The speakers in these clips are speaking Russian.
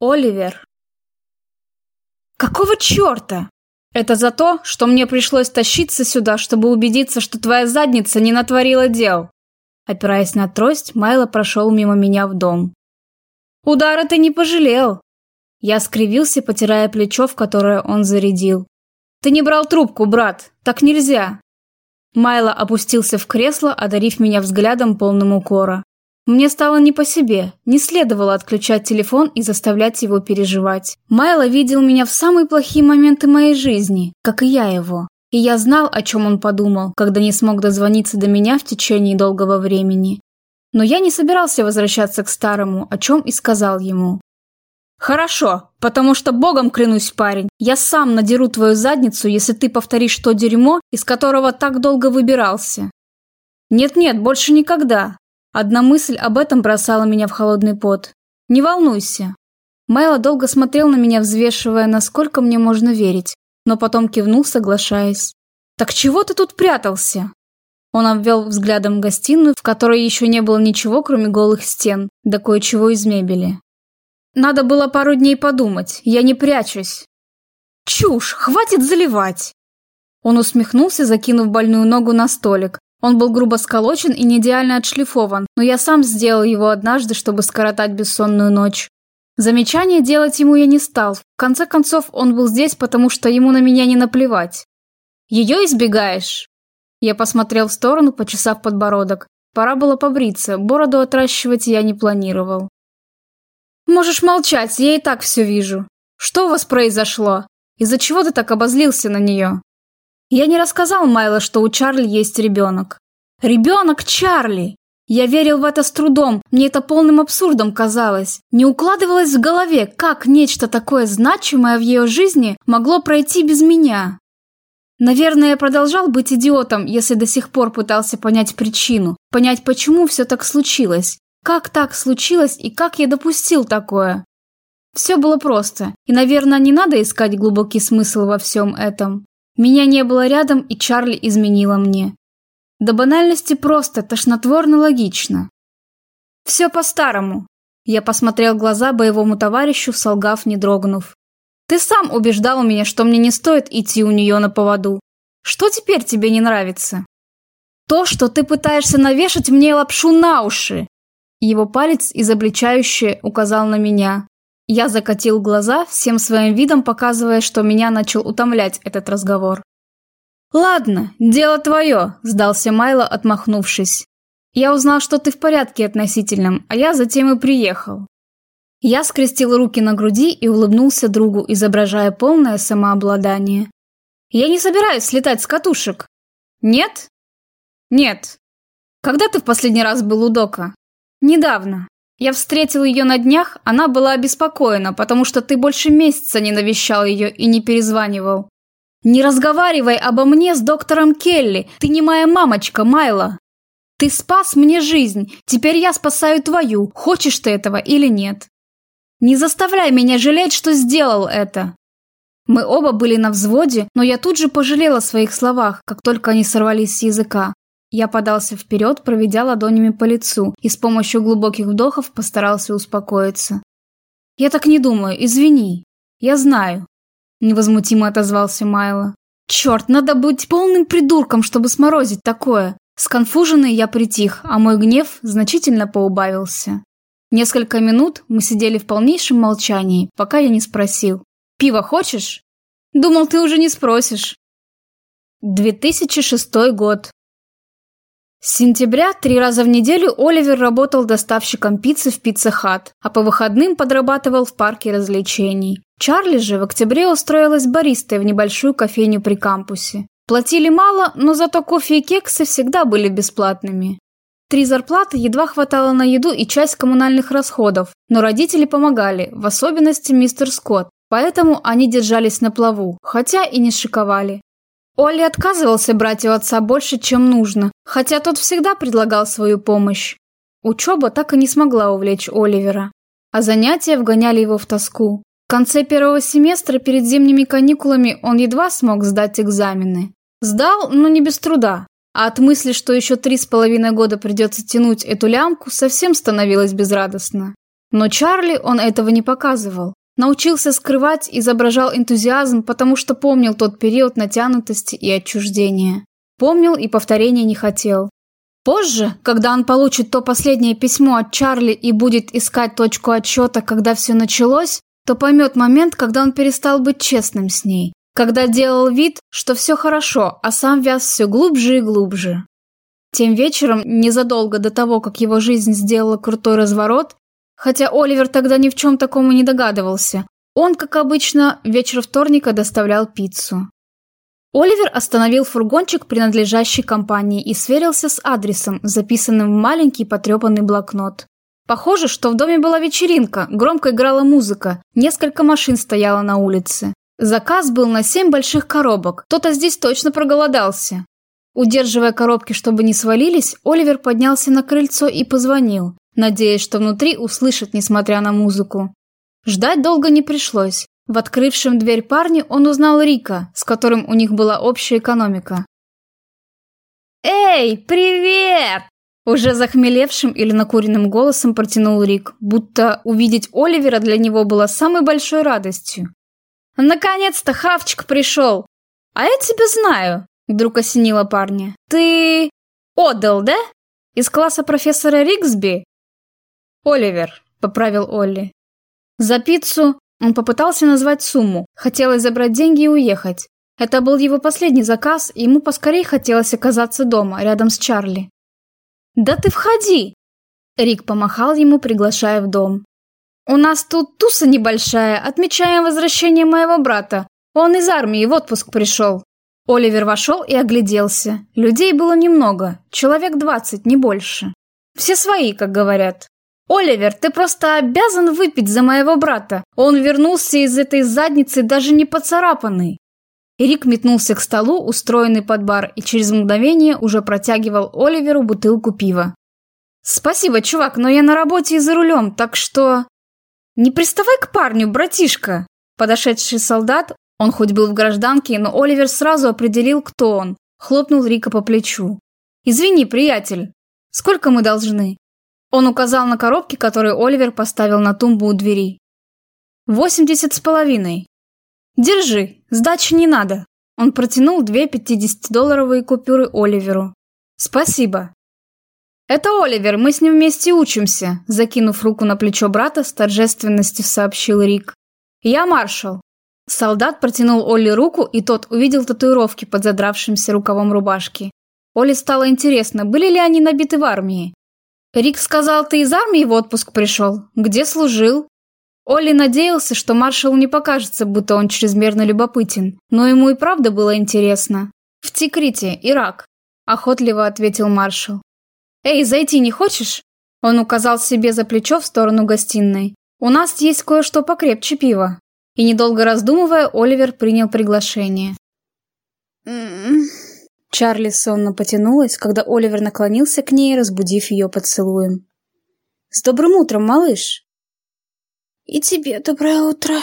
Оливер. Какого черта? Это за то, что мне пришлось тащиться сюда, чтобы убедиться, что твоя задница не натворила дел. Опираясь на трость, Майло прошел мимо меня в дом. Удара ты не пожалел. Я скривился, потирая плечо, в которое он зарядил. Ты не брал трубку, брат. Так нельзя. Майло опустился в кресло, одарив меня взглядом полным укора. Мне стало не по себе, не следовало отключать телефон и заставлять его переживать. Майло видел меня в самые плохие моменты моей жизни, как и я его. И я знал, о чем он подумал, когда не смог дозвониться до меня в течение долгого времени. Но я не собирался возвращаться к старому, о чем и сказал ему. «Хорошо, потому что богом клянусь, парень, я сам надеру твою задницу, если ты повторишь то дерьмо, из которого так долго выбирался». «Нет-нет, больше никогда. Одна мысль об этом бросала меня в холодный пот. «Не волнуйся». Майло долго смотрел на меня, взвешивая, насколько мне можно верить, но потом кивнул, соглашаясь. «Так чего ты тут прятался?» Он обвел взглядом гостиную, в которой еще не было ничего, кроме голых стен, да кое-чего из мебели. «Надо было пару дней подумать, я не прячусь». «Чушь, хватит заливать!» Он усмехнулся, закинув больную ногу на столик, он был грубо сколочен и не идеально отшлифован, но я сам сделал его однажды, чтобы скоротать бессонную ночь. Замечания делать ему я не стал. В конце концов, он был здесь, потому что ему на меня не наплевать. «Ее избегаешь?» Я посмотрел в сторону, почесав подбородок. Пора было побриться, бороду отращивать я не планировал. «Можешь молчать, я и так все вижу. Что у вас произошло? Из-за чего ты так обозлился на нее?» Я не рассказал Майло, что у Чарли есть ребенок. Ребенок Чарли! Я верил в это с трудом, мне это полным абсурдом казалось. Не укладывалось в голове, как нечто такое значимое в ее жизни могло пройти без меня. Наверное, я продолжал быть идиотом, если до сих пор пытался понять причину, понять, почему все так случилось. Как так случилось и как я допустил такое? Все было просто, и, наверное, не надо искать глубокий смысл во всем этом. Меня не было рядом, и Чарли изменила мне. До банальности просто, тошнотворно логично. Все по-старому. Я посмотрел глаза боевому товарищу, солгав, не дрогнув. Ты сам убеждал меня, что мне не стоит идти у нее на поводу. Что теперь тебе не нравится? То, что ты пытаешься навешать мне лапшу на уши. Его палец изобличающе указал на меня. Я закатил глаза, всем своим видом показывая, что меня начал утомлять этот разговор. «Ладно, дело твое», – сдался Майло, отмахнувшись. «Я узнал, что ты в порядке относительном, а я затем и приехал». Я скрестил руки на груди и улыбнулся другу, изображая полное самообладание. «Я не собираюсь слетать с катушек». «Нет?» «Нет». «Когда ты в последний раз был у Дока?» «Недавно. Я встретил ее на днях, она была обеспокоена, потому что ты больше месяца не навещал ее и не перезванивал. Не разговаривай обо мне с доктором Келли, ты не моя мамочка, Майла. Ты спас мне жизнь, теперь я спасаю твою, хочешь ты этого или нет. Не заставляй меня жалеть, что сделал это. Мы оба были на взводе, но я тут же пожалела о своих словах, как только они сорвались с языка. Я подался вперед, проведя ладонями по лицу, и с помощью глубоких вдохов постарался успокоиться. «Я так не думаю, извини. Я знаю», — невозмутимо отозвался Майло. «Черт, надо быть полным придурком, чтобы сморозить такое!» Сконфуженный я притих, а мой гнев значительно поубавился. Несколько минут мы сидели в полнейшем молчании, пока я не спросил. «Пиво хочешь?» «Думал, ты уже не спросишь». 2006 год. С сентября три раза в неделю Оливер работал доставщиком пиццы в Пицца Хат, а по выходным подрабатывал в парке развлечений. Чарли же в октябре устроилась баристой в небольшую кофейню при кампусе. Платили мало, но зато кофе и кексы всегда были бесплатными. Три зарплаты едва хватало на еду и часть коммунальных расходов, но родители помогали, в особенности мистер Скотт, поэтому они держались на плаву, хотя и не шиковали. Олли отказывался брать у отца больше, чем нужно, хотя тот всегда предлагал свою помощь. Учеба так и не смогла увлечь Оливера, а занятия вгоняли его в тоску. В конце первого семестра перед зимними каникулами он едва смог сдать экзамены. Сдал, но не без труда. А от мысли, что еще три с половиной года придется тянуть эту лямку, совсем становилось безрадостно. Но Чарли он этого не показывал. Научился скрывать, изображал энтузиазм, потому что помнил тот период натянутости и отчуждения. Помнил и повторения не хотел. Позже, когда он получит то последнее письмо от Чарли и будет искать точку отсчета, когда все началось, то поймет момент, когда он перестал быть честным с ней. Когда делал вид, что все хорошо, а сам вяз все глубже и глубже. Тем вечером, незадолго до того, как его жизнь сделала крутой разворот, хотя Оливер тогда ни в чем такому не догадывался, он, как обычно, вечер вторника доставлял пиццу. Оливер остановил фургончик, принадлежащий компании, и сверился с адресом, записанным в маленький потрепанный блокнот. Похоже, что в доме была вечеринка, громко играла музыка, несколько машин стояло на улице. Заказ был на семь больших коробок, кто-то здесь точно проголодался. Удерживая коробки, чтобы не свалились, Оливер поднялся на крыльцо и позвонил, надеясь, что внутри услышат, несмотря на музыку. Ждать долго не пришлось. В открывшем дверь парне он узнал Рика, с которым у них была общая экономика. «Эй, привет!» Уже захмелевшим или накуренным голосом протянул Рик, будто увидеть Оливера для него было самой большой радостью. «Наконец-то Хавчик пришел! А я тебя знаю!» Вдруг осенило парня. «Ты... Отдал, да? Из класса профессора Риксби?» «Оливер», — поправил Олли. За пиццу он попытался назвать сумму, хотел забрать деньги и уехать. Это был его последний заказ, и ему поскорее хотелось оказаться дома, рядом с Чарли. «Да ты входи!» Рик помахал ему, приглашая в дом. «У нас тут туса небольшая, отмечаем возвращение моего брата. Он из армии в отпуск пришел». Оливер вошел и огляделся. Людей было немного, человек двадцать, не больше. Все свои, как говорят. «Оливер, ты просто обязан выпить за моего брата. Он вернулся из этой задницы даже не поцарапанный». Рик метнулся к столу, устроенный под бар, и через мгновение уже протягивал Оливеру бутылку пива. «Спасибо, чувак, но я на работе и за рулем, так что...» «Не приставай к парню, братишка!» Подошедший солдат, он хоть был в гражданке, но Оливер сразу определил, кто он, хлопнул Рика по плечу. «Извини, приятель, сколько мы должны?» Он указал на коробки, которые Оливер поставил на тумбу у двери. «Восемьдесят с половиной». «Держи, сдачи не надо». Он протянул две пятидесятидолларовые купюры Оливеру. «Спасибо». «Это Оливер, мы с ним вместе учимся», закинув руку на плечо брата, с торжественностью сообщил Рик. «Я маршал». Солдат протянул Олли руку, и тот увидел татуировки под задравшимся рукавом рубашки. Оле стало интересно, были ли они набиты в армии. Рик сказал, ты из армии в отпуск пришел? Где служил? Олли надеялся, что маршалу не покажется, будто он чрезмерно любопытен, но ему и правда было интересно. «В Тикрите, Ирак», – охотливо ответил маршал. «Эй, зайти не хочешь?» Он указал себе за плечо в сторону гостиной. «У нас есть кое-что покрепче пива». И недолго раздумывая, Оливер принял приглашение. Чарли сонно потянулась, когда Оливер наклонился к ней, разбудив ее поцелуем. «С добрым утром, малыш!» «И тебе доброе утро!»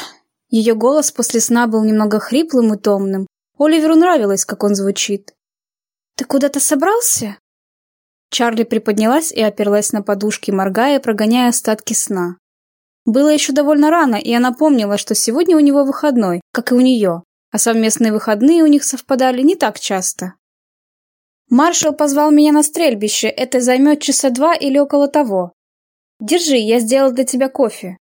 Ее голос после сна был немного хриплым и томным. Оливеру нравилось, как он звучит. «Ты куда-то собрался?» Чарли приподнялась и оперлась на подушки, моргая, прогоняя остатки сна. Было еще довольно рано, и она помнила, что сегодня у него выходной, как и у нее, а совместные выходные у них совпадали не так часто. Маршал позвал меня на стрельбище, это займет часа два или около того. Держи, я сделал для тебя кофе.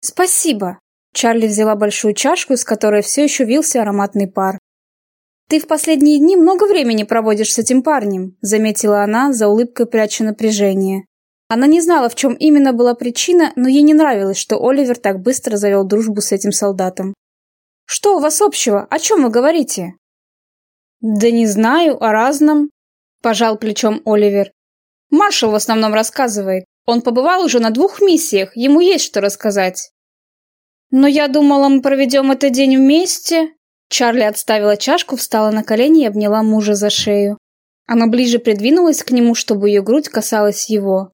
Спасибо. Чарли взяла большую чашку, из которой все еще вился ароматный пар. «Ты в последние дни много времени проводишь с этим парнем», заметила она, за улыбкой пряча напряжение. Она не знала, в чем именно была причина, но ей не нравилось, что Оливер так быстро завел дружбу с этим солдатом. «Что у вас общего? О чем вы говорите?» «Да не знаю, о разном», – пожал плечом Оливер. «Маршал в основном рассказывает. Он побывал уже на двух миссиях, ему есть что рассказать». «Но я думала, мы проведем этот день вместе». Чарли отставила чашку, встала на колени и обняла мужа за шею. Она ближе придвинулась к нему, чтобы ее грудь касалась его.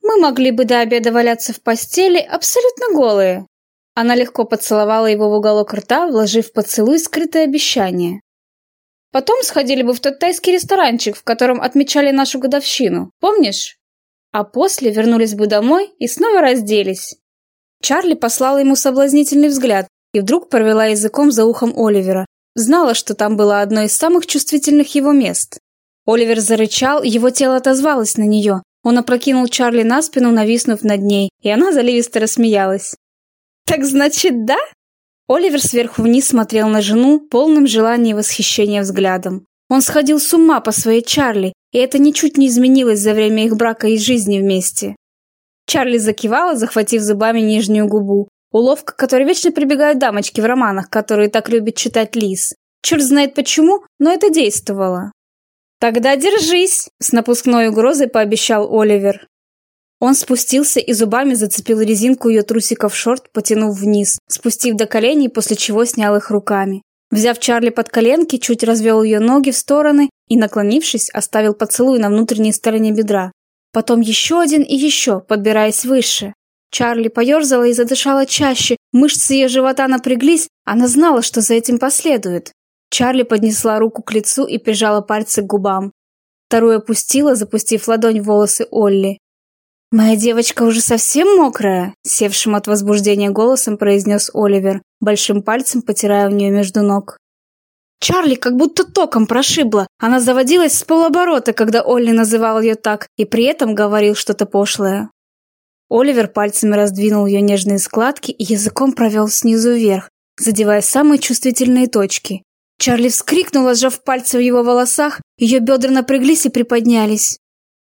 «Мы могли бы до обеда валяться в постели, абсолютно голые». Она легко поцеловала его в уголок рта, вложив в поцелуй скрытое обещание. Потом сходили бы в тот тайский ресторанчик, в котором отмечали нашу годовщину. Помнишь? а после вернулись бы домой и снова разделись. Чарли послала ему соблазнительный взгляд и вдруг провела языком за ухом Оливера. Знала, что там было одно из самых чувствительных его мест. Оливер зарычал, его тело отозвалось на нее. Он опрокинул Чарли на спину, нависнув над ней, и она заливисто рассмеялась. «Так значит, да?» Оливер сверху вниз смотрел на жену, полным желания и восхищения взглядом. Он сходил с ума по своей Чарли, и это ничуть не изменилось за время их брака и жизни вместе. Чарли закивала, захватив зубами нижнюю губу. Уловка, которой вечно прибегают дамочки в романах, которые так любят читать Лис. Черт знает почему, но это действовало. «Тогда держись!» – с напускной угрозой пообещал Оливер. Он спустился и зубами зацепил резинку ее трусиков шорт, потянув вниз, спустив до коленей, после чего снял их руками. Взяв Чарли под коленки, чуть развел ее ноги в стороны и, наклонившись, оставил поцелуй на внутренней стороне бедра. Потом еще один и еще, подбираясь выше. Чарли поерзала и задышала чаще, мышцы ее живота напряглись, она знала, что за этим последует. Чарли поднесла руку к лицу и прижала пальцы к губам. Вторую опустила, запустив ладонь в волосы Олли. «Моя девочка уже совсем мокрая?» — севшим от возбуждения голосом произнес Оливер, большим пальцем потирая в нее между ног. Чарли как будто током прошибла. Она заводилась с полоборота, когда Олли называл ее так, и при этом говорил что-то пошлое. Оливер пальцами раздвинул ее нежные складки и языком провел снизу вверх, задевая самые чувствительные точки. Чарли вскрикнула, сжав пальцы в его волосах, ее бедра напряглись и приподнялись.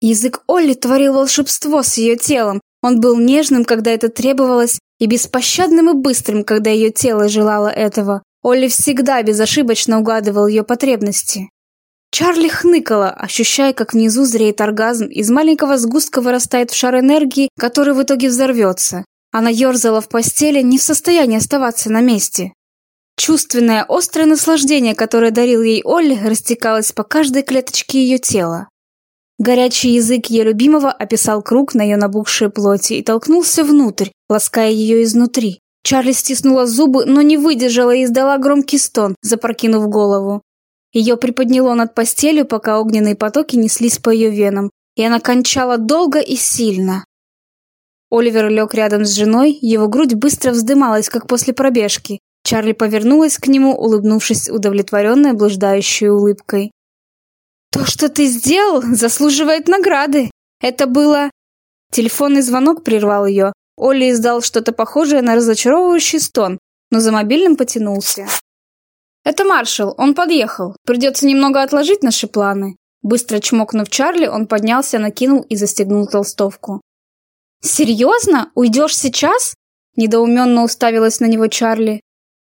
Язык Олли творил волшебство с ее телом. Он был нежным, когда это требовалось, и беспощадным и быстрым, когда ее тело желало этого. Олли всегда безошибочно угадывал ее потребности. Чарли хныкала, ощущая, как внизу зреет оргазм, из маленького сгустка вырастает в шар энергии, который в итоге взорвется. Она ерзала в постели, не в состоянии оставаться на месте. Чувственное, острое наслаждение, которое дарил ей Олли, растекалось по каждой клеточке ее тела. Горячий язык ее любимого описал круг на ее набухшей плоти и толкнулся внутрь, лаская ее изнутри. Чарли стиснула зубы, но не выдержала и издала громкий стон, запрокинув голову. Ее приподняло над постелью, пока огненные потоки неслись по ее венам, и она кончала долго и сильно. Оливер лег рядом с женой, его грудь быстро вздымалась, как после пробежки. Чарли повернулась к нему, улыбнувшись удовлетворенной, блуждающей улыбкой. «То, что ты сделал, заслуживает награды. Это было...» Телефонный звонок прервал ее. Олли издал что-то похожее на разочаровывающий стон, но за мобильным потянулся. «Это маршал, он подъехал. Придется немного отложить наши планы». Быстро чмокнув Чарли, он поднялся, накинул и застегнул толстовку. «Серьезно? Уйдешь сейчас?» Недоуменно уставилась на него Чарли.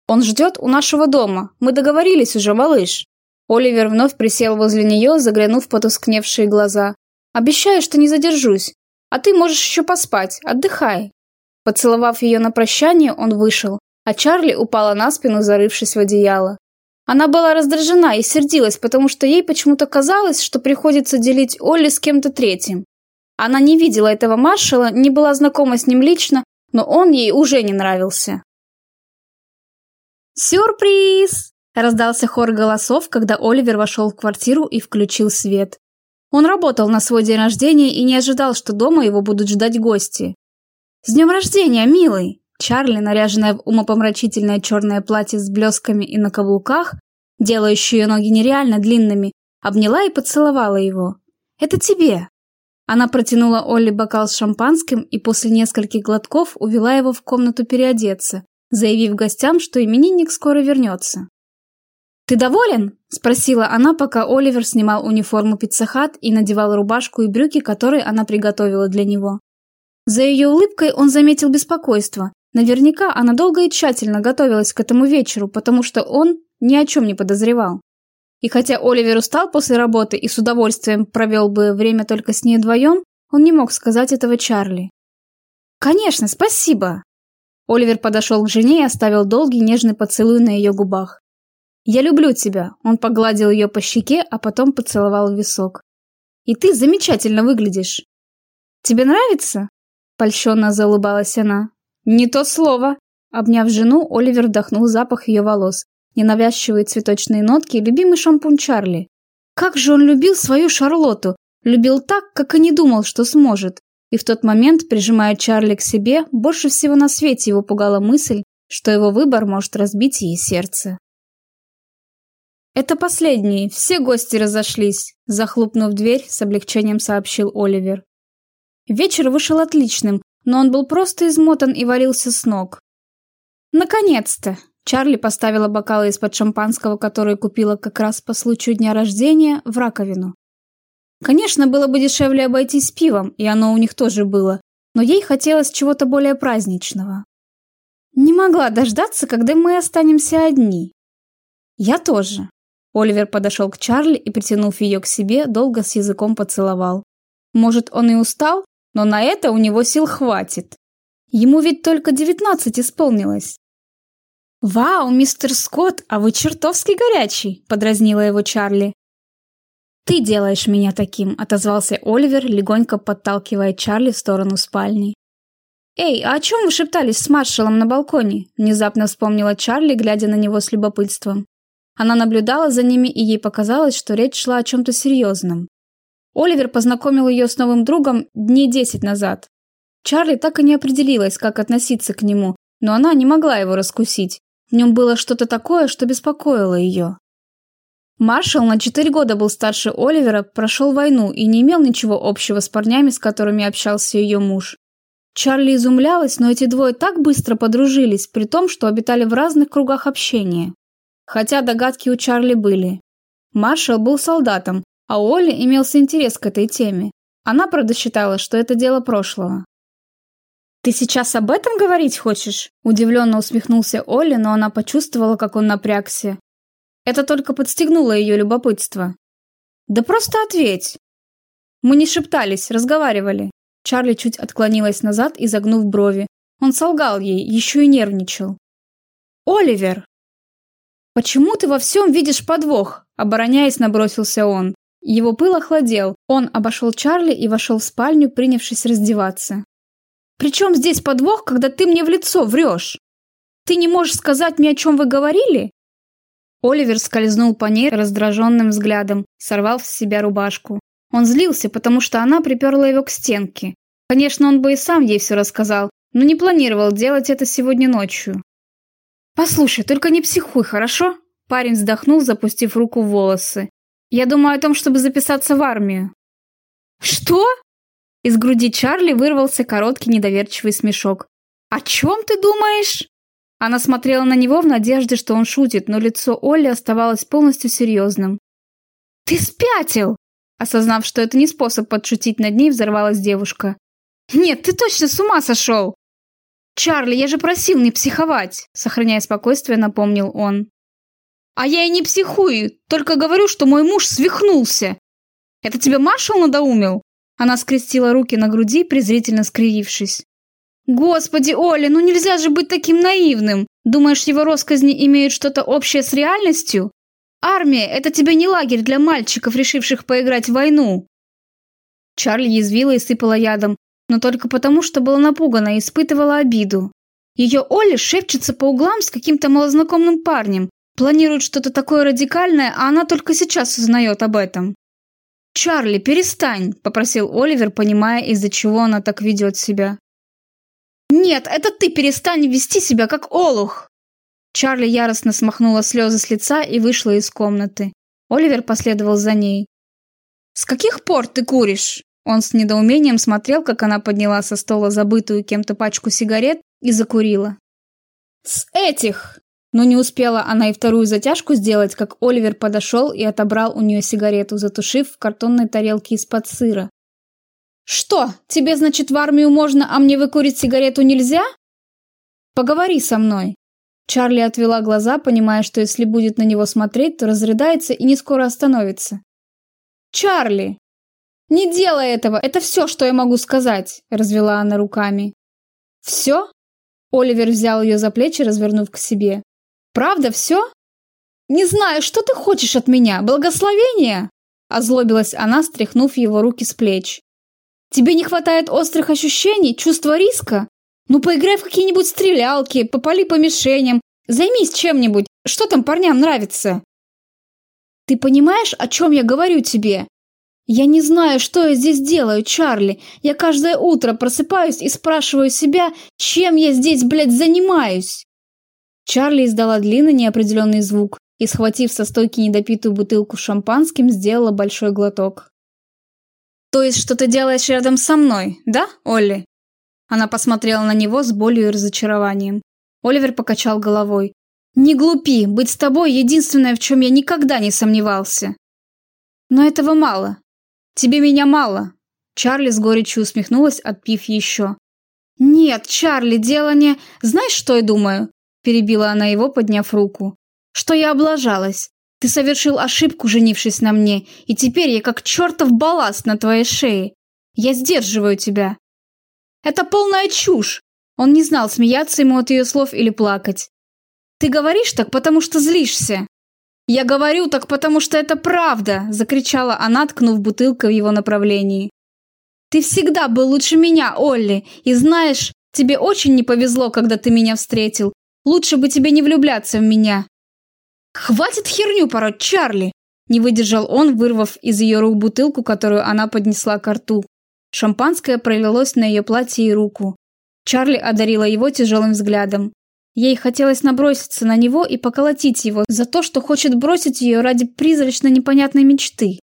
«Он ждет у нашего дома. Мы договорились уже, малыш». Оливер вновь присел возле нее, заглянув в потускневшие глаза. «Обещаю, что не задержусь. А ты можешь еще поспать. Отдыхай». Поцеловав ее на прощание, он вышел, а Чарли упала на спину, зарывшись в одеяло. Она была раздражена и сердилась, потому что ей почему-то казалось, что приходится делить Олли с кем-то третьим. Она не видела этого маршала, не была знакома с ним лично, но он ей уже не нравился. «Сюрприз!» Раздался хор голосов, когда Оливер вошел в квартиру и включил свет. Он работал на свой день рождения и не ожидал, что дома его будут ждать гости. «С днем рождения, милый!» Чарли, наряженная в умопомрачительное черное платье с блесками и на каблуках, делающие ее ноги нереально длинными, обняла и поцеловала его. «Это тебе!» Она протянула Олли бокал с шампанским и после нескольких глотков увела его в комнату переодеться, заявив гостям, что именинник скоро вернется. «Ты доволен?» – спросила она, пока Оливер снимал униформу пиццахат и надевал рубашку и брюки, которые она приготовила для него. За ее улыбкой он заметил беспокойство. Наверняка она долго и тщательно готовилась к этому вечеру, потому что он ни о чем не подозревал. И хотя Оливер устал после работы и с удовольствием провел бы время только с ней вдвоем, он не мог сказать этого Чарли. «Конечно, спасибо!» Оливер подошел к жене и оставил долгий нежный поцелуй на ее губах. «Я люблю тебя», — он погладил ее по щеке, а потом поцеловал в висок. «И ты замечательно выглядишь». «Тебе нравится?» — польщенно заулыбалась она. «Не то слово». Обняв жену, Оливер вдохнул запах ее волос, ненавязчивые цветочные нотки и любимый шампунь Чарли. Как же он любил свою Шарлотту, Любил так, как и не думал, что сможет. И в тот момент, прижимая Чарли к себе, больше всего на свете его пугала мысль, что его выбор может разбить ей сердце. «Это последний, все гости разошлись», – захлопнув дверь, с облегчением сообщил Оливер. Вечер вышел отличным, но он был просто измотан и валился с ног. «Наконец-то!» Чарли поставила бокалы из-под шампанского, которые купила как раз по случаю дня рождения, в раковину. Конечно, было бы дешевле обойтись пивом, и оно у них тоже было, но ей хотелось чего-то более праздничного. Не могла дождаться, когда мы останемся одни. Я тоже. Оливер подошел к Чарли и, притянув ее к себе, долго с языком поцеловал. Может, он и устал, но на это у него сил хватит. Ему ведь только девятнадцать исполнилось. «Вау, мистер Скотт, а вы чертовски горячий!» – подразнила его Чарли. «Ты делаешь меня таким», – отозвался Оливер, легонько подталкивая Чарли в сторону спальни. «Эй, а о чем вы шептались с маршалом на балконе?» – внезапно вспомнила Чарли, глядя на него с любопытством. Она наблюдала за ними, и ей показалось, что речь шла о чем-то серьезном. Оливер познакомил ее с новым другом дней десять назад. Чарли так и не определилась, как относиться к нему, но она не могла его раскусить. В нем было что-то такое, что беспокоило ее. Маршал на четыре года был старше Оливера, прошел войну и не имел ничего общего с парнями, с которыми общался ее муж. Чарли изумлялась, но эти двое так быстро подружились, при том, что обитали в разных кругах общения. Хотя догадки у Чарли были. Маршал был солдатом, а у Оли имелся интерес к этой теме. Она, правда, считала, что это дело прошлого. «Ты сейчас об этом говорить хочешь?» Удивленно усмехнулся Олли, но она почувствовала, как он напрягся. Это только подстегнуло ее любопытство. «Да просто ответь!» Мы не шептались, разговаривали. Чарли чуть отклонилась назад, изогнув брови. Он солгал ей, еще и нервничал. «Оливер!» «Почему ты во всем видишь подвох?» Обороняясь, набросился он. Его пыл охладел. Он обошел Чарли и вошел в спальню, принявшись раздеваться. «При чем здесь подвох, когда ты мне в лицо врешь? Ты не можешь сказать мне, о чем вы говорили? Оливер скользнул по ней раздраженным взглядом, сорвал с себя рубашку. Он злился, потому что она приперла его к стенке. Конечно, он бы и сам ей все рассказал, но не планировал делать это сегодня ночью. «Послушай, только не психуй, хорошо?» Парень вздохнул, запустив руку в волосы. «Я думаю о том, чтобы записаться в армию». «Что?» Из груди Чарли вырвался короткий недоверчивый смешок. «О чем ты думаешь?» Она смотрела на него в надежде, что он шутит, но лицо Олли оставалось полностью серьезным. «Ты спятил!» Осознав, что это не способ подшутить над ней, взорвалась девушка. «Нет, ты точно с ума сошел!» «Чарли, я же просил не психовать!» Сохраняя спокойствие, напомнил он. «А я и не психую, только говорю, что мой муж свихнулся!» «Это тебя маршал надоумил?» Она скрестила руки на груди, презрительно скривившись. Господи, Оля, ну нельзя же быть таким наивным. Думаешь, его россказни имеют что-то общее с реальностью? Армия – это тебе не лагерь для мальчиков, решивших поиграть в войну. Чарли язвила и сыпала ядом, но только потому, что была напугана и испытывала обиду. Ее Оля шепчется по углам с каким-то малознакомым парнем, планирует что-то такое радикальное, а она только сейчас узнает об этом. «Чарли, перестань!» – попросил Оливер, понимая, из-за чего она так ведет себя. «Нет, это ты перестань вести себя как олух!» Чарли яростно смахнула слезы с лица и вышла из комнаты. Оливер последовал за ней. «С каких пор ты куришь?» Он с недоумением смотрел, как она подняла со стола забытую кем-то пачку сигарет и закурила. «С этих!» Но не успела она и вторую затяжку сделать, как Оливер подошел и отобрал у нее сигарету, затушив в картонной тарелке из-под сыра. «Что, тебе, значит, в армию можно, а мне выкурить сигарету нельзя?» «Поговори со мной». Чарли отвела глаза, понимая, что если будет на него смотреть, то разрыдается и не скоро остановится. «Чарли!» «Не делай этого, это все, что я могу сказать», – развела она руками. «Все?» Оливер взял ее за плечи, развернув к себе. «Правда все?» «Не знаю, что ты хочешь от меня? Благословения?» Озлобилась она, стряхнув его руки с плеч. Тебе не хватает острых ощущений, чувства риска? Ну, поиграй в какие-нибудь стрелялки, попали по мишеням, займись чем-нибудь, что там парням нравится. Ты понимаешь, о чем я говорю тебе? Я не знаю, что я здесь делаю, Чарли. Я каждое утро просыпаюсь и спрашиваю себя, чем я здесь, блядь, занимаюсь. Чарли издала длинный неопределенный звук и, схватив со стойки недопитую бутылку шампанским, сделала большой глоток. «То есть, что ты делаешь рядом со мной, да, Олли?» Она посмотрела на него с болью и разочарованием. Оливер покачал головой. «Не глупи, быть с тобой единственное, в чем я никогда не сомневался». «Но этого мало. Тебе меня мало». Чарли с горечью усмехнулась, отпив еще. «Нет, Чарли, дело не... Знаешь, что я думаю? перебила она его, подняв руку. «Что я облажалась? Ты совершил ошибку, женившись на мне, и теперь я как чертов балласт на твоей шее. Я сдерживаю тебя». «Это полная чушь!» Он не знал, смеяться ему от ее слов или плакать. «Ты говоришь так, потому что злишься!» «Я говорю так, потому что это правда!» – закричала она, ткнув бутылкой в его направлении. «Ты всегда был лучше меня, Олли, и знаешь, тебе очень не повезло, когда ты меня встретил. Лучше бы тебе не влюбляться в меня. Хватит херню пороть, Чарли, не выдержал он, вырвав из ее рук бутылку, которую она поднесла к рту. Шампанское пролилось на ее платье и руку. Чарли одарила его тяжелым взглядом. Ей хотелось наброситься на него и поколотить его за то, что хочет бросить ее ради призрачно непонятной мечты.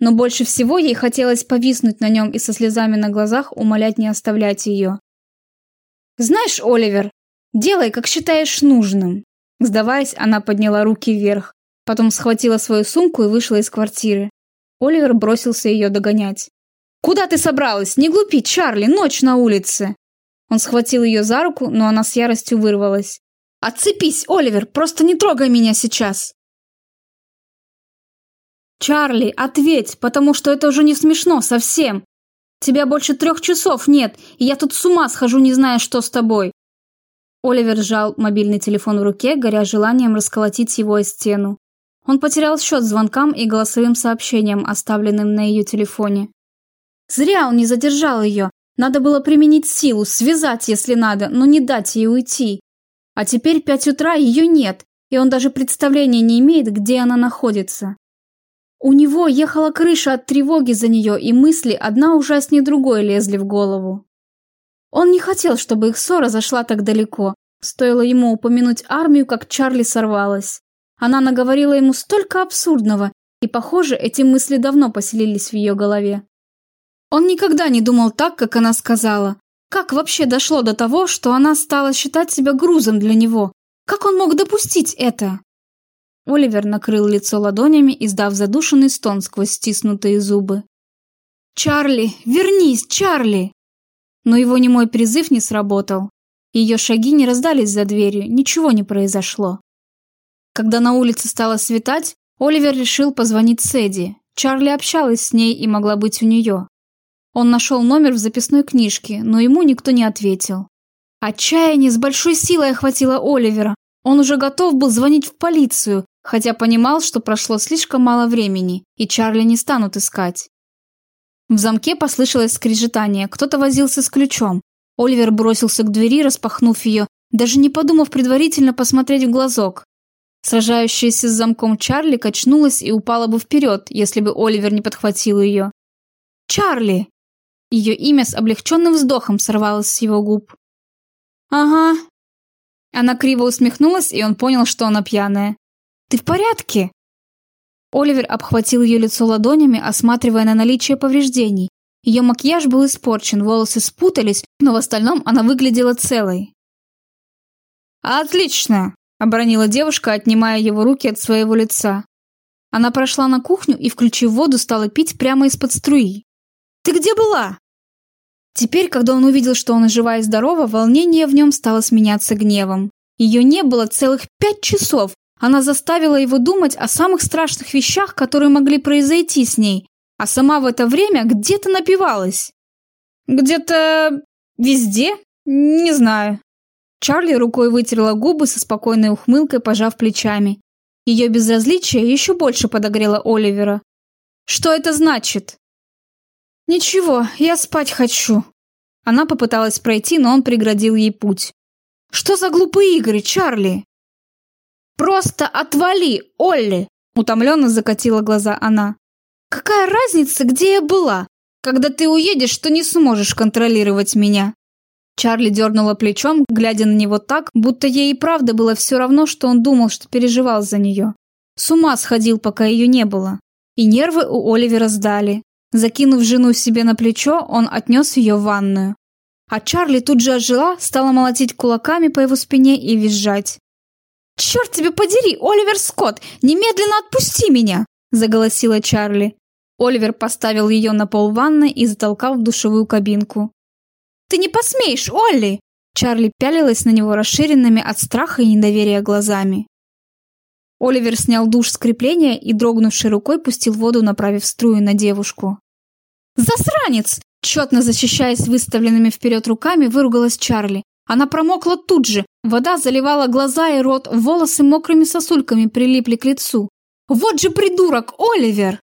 Но больше всего ей хотелось повиснуть на нем и со слезами на глазах умолять не оставлять ее. «Знаешь, Оливер, Делай, как считаешь нужным. Сдаваясь, она подняла руки вверх, потом схватила свою сумку и вышла из квартиры. Оливер бросился ее догонять. «Куда ты собралась? Не глупи, Чарли, ночь на улице!» Он схватил ее за руку, но она с яростью вырвалась. «Отцепись, Оливер, просто не трогай меня сейчас!» «Чарли, ответь, потому что это уже не смешно совсем! Тебя больше трех часов нет, и я тут с ума схожу, не зная, что с тобой. Оливер сжал мобильный телефон в руке, горя желанием расколотить его о стену. Он потерял счет звонкам и голосовым сообщениям, оставленным на ее телефоне. Зря он не задержал ее. Надо было применить силу, связать, если надо, но не дать ей уйти. А теперь пять утра ее нет, и он даже представления не имеет, где она находится. У него ехала крыша от тревоги за нее, и мысли одна ужаснее другой лезли в голову. Он не хотел, чтобы их ссора зашла так далеко. Стоило ему упомянуть армию, как Чарли сорвалась. Она наговорила ему столько абсурдного, и, похоже, эти мысли давно поселились в ее голове. Он никогда не думал так, как она сказала. Как вообще дошло до того, что она стала считать себя грузом для него? Как он мог допустить это? Оливер накрыл лицо ладонями, издав задушенный стон сквозь стиснутые зубы. «Чарли, вернись, Чарли!» Но его немой призыв не сработал. Ее шаги не раздались за дверью, ничего не произошло. Когда на улице стало светать, Оливер решил позвонить Сэдди. Чарли общалась с ней и могла быть у нее. Он нашел номер в записной книжке, но ему никто не ответил. Отчаяние с большой силой охватило Оливера. Он уже готов был звонить в полицию, хотя понимал, что прошло слишком мало времени, и Чарли не станут искать. В замке послышалось скрежетание, кто-то возился с ключом. Оливер бросился к двери, распахнув ее, даже не подумав предварительно посмотреть в глазок. Сражающаяся с замком Чарли качнулась и упала бы вперед, если бы Оливер не подхватил ее. «Чарли!» Ее имя с облегченным вздохом сорвалось с его губ. «Ага». Она криво усмехнулась, и он понял, что она пьяная. «Ты в порядке?» Оливер обхватил ее лицо ладонями, осматривая на наличие повреждений. Ее макияж был испорчен, волосы спутались, но в остальном она выглядела целой. «Отлично!» – оборонила девушка, отнимая его руки от своего лица. Она прошла на кухню и, включив воду, стала пить прямо из-под струи. «Ты где была?» Теперь, когда он увидел, что она жива и здорова, волнение в нем стало сменяться гневом. Ее не было целых пять часов, она заставила его думать о самых страшных вещах, которые могли произойти с ней, а сама в это время где-то напивалась. Где-то везде? Не знаю. Чарли рукой вытерла губы со спокойной ухмылкой, пожав плечами. Ее безразличие еще больше подогрело Оливера. Что это значит? Ничего, я спать хочу. Она попыталась пройти, но он преградил ей путь. Что за глупые игры, Чарли? «Просто отвали, Олли!» Утомленно закатила глаза она. Какая разница, где я была? Когда ты уедешь, то не сможешь контролировать меня. Чарли дернула плечом, глядя на него так, будто ей и правда было все равно, что он думал, что переживал за нее. С ума сходил, пока ее не было. И нервы у Оливера сдали. Закинув жену себе на плечо, он отнес ее в ванную. А Чарли тут же ожила, стала молотить кулаками по его спине и визжать. «Черт тебе подери, Оливер Скотт! Немедленно отпусти меня!» – заголосила Чарли. Оливер поставил ее на пол ванны и затолкал в душевую кабинку. «Ты не посмеешь, Олли!» Чарли пялилась на него расширенными от страха и недоверия глазами. Оливер снял душ с крепления и, дрогнувшей рукой, пустил воду, направив струю на девушку. «Засранец!» Четно защищаясь выставленными вперед руками, выругалась Чарли. Она промокла тут же. Вода заливала глаза и рот, волосы мокрыми сосульками прилипли к лицу. «Вот же придурок, Оливер!»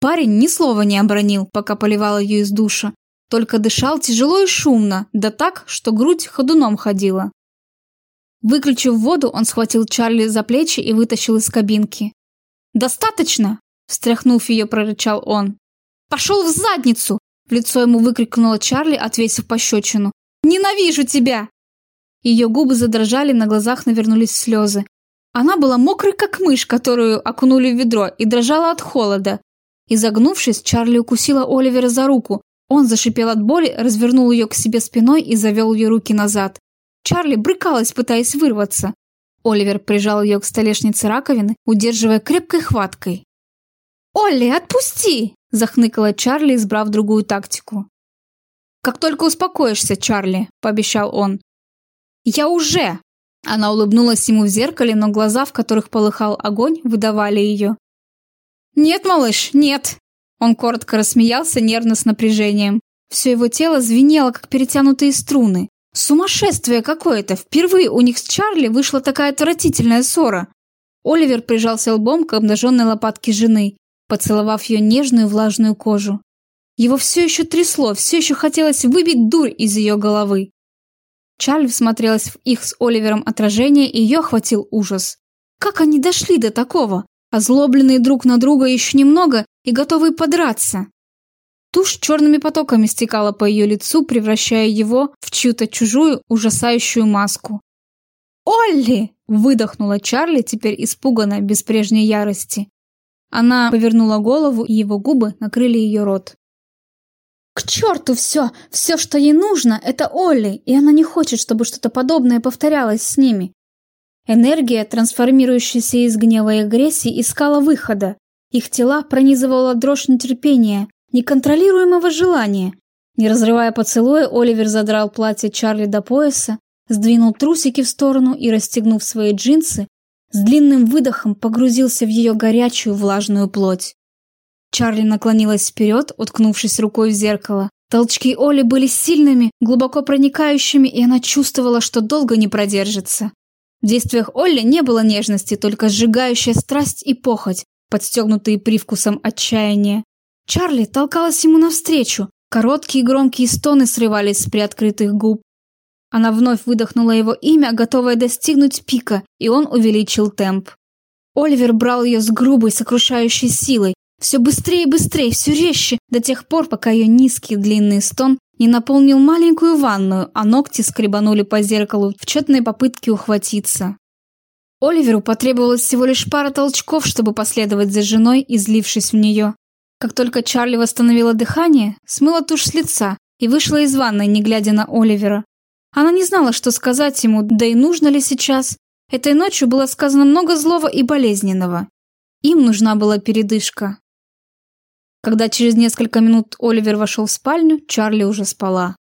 Парень ни слова не обронил, пока поливал ее из душа. Только дышал тяжело и шумно, да так, что грудь ходуном ходила. Выключив воду, он схватил Чарли за плечи и вытащил из кабинки. «Достаточно!» – встряхнув ее, прорычал он. «Пошел в задницу!» – в лицо ему выкрикнула Чарли, отвесив пощечину. «Ненавижу тебя!» Ее губы задрожали, на глазах навернулись слезы. Она была мокрой, как мышь, которую окунули в ведро, и дрожала от холода. Изогнувшись, Чарли укусила Оливера за руку. Он зашипел от боли, развернул ее к себе спиной и завел ее руки назад. Чарли брыкалась, пытаясь вырваться. Оливер прижал ее к столешнице раковины, удерживая крепкой хваткой. «Олли, отпусти!» – захныкала Чарли, избрав другую тактику. «Как только успокоишься, Чарли», – пообещал он. «Я уже!» Она улыбнулась ему в зеркале, но глаза, в которых полыхал огонь, выдавали ее. «Нет, малыш, нет!» Он коротко рассмеялся, нервно с напряжением. Все его тело звенело, как перетянутые струны. Сумасшествие какое-то! Впервые у них с Чарли вышла такая отвратительная ссора. Оливер прижался лбом к обнаженной лопатке жены, поцеловав ее нежную влажную кожу. Его все еще трясло, все еще хотелось выбить дурь из ее головы. Чарли всмотрелась в их с Оливером отражение, и ее охватил ужас. Как они дошли до такого? озлобленные друг на друга еще немного и готовые подраться. Тушь черными потоками стекала по ее лицу, превращая его в чью-то чужую, ужасающую маску. «Олли!» – выдохнула Чарли, теперь испуганная, без прежней ярости. Она повернула голову, и его губы накрыли ее рот. «К черту все! Все, что ей нужно, это Олли, и она не хочет, чтобы что-то подобное повторялось с ними. Энергия, трансформирующаяся из гнева и агрессии, искала выхода. Их тела пронизывала дрожь нетерпения, неконтролируемого желания. Не разрывая поцелуя, Оливер задрал платье Чарли до пояса, сдвинул трусики в сторону и, расстегнув свои джинсы, с длинным выдохом погрузился в ее горячую влажную плоть. Чарли наклонилась вперед, уткнувшись рукой в зеркало. Толчки Оли были сильными, глубоко проникающими, и она чувствовала, что долго не продержится. В действиях Олли не было нежности, только сжигающая страсть и похоть, подстегнутые привкусом отчаяния. Чарли толкалась ему навстречу, короткие громкие стоны срывались с приоткрытых губ. Она вновь выдохнула его имя, готовая достигнуть пика, и он увеличил темп. Оливер брал ее с грубой, сокрушающей силой, все быстрее и быстрее, все резче, до тех пор, пока ее низкий длинный стон не наполнил маленькую ванную, а ногти скребанули по зеркалу в тщетной попытке ухватиться. Оливеру потребовалось всего лишь пара толчков, чтобы последовать за женой, излившись в нее. Как только Чарли восстановила дыхание, смыла тушь с лица и вышла из ванной, не глядя на Оливера. Она не знала, что сказать ему, да и нужно ли сейчас. Этой ночью было сказано много злого и болезненного. Им нужна была передышка. Когда через несколько минут Оливер вошел в спальню, Чарли уже спала.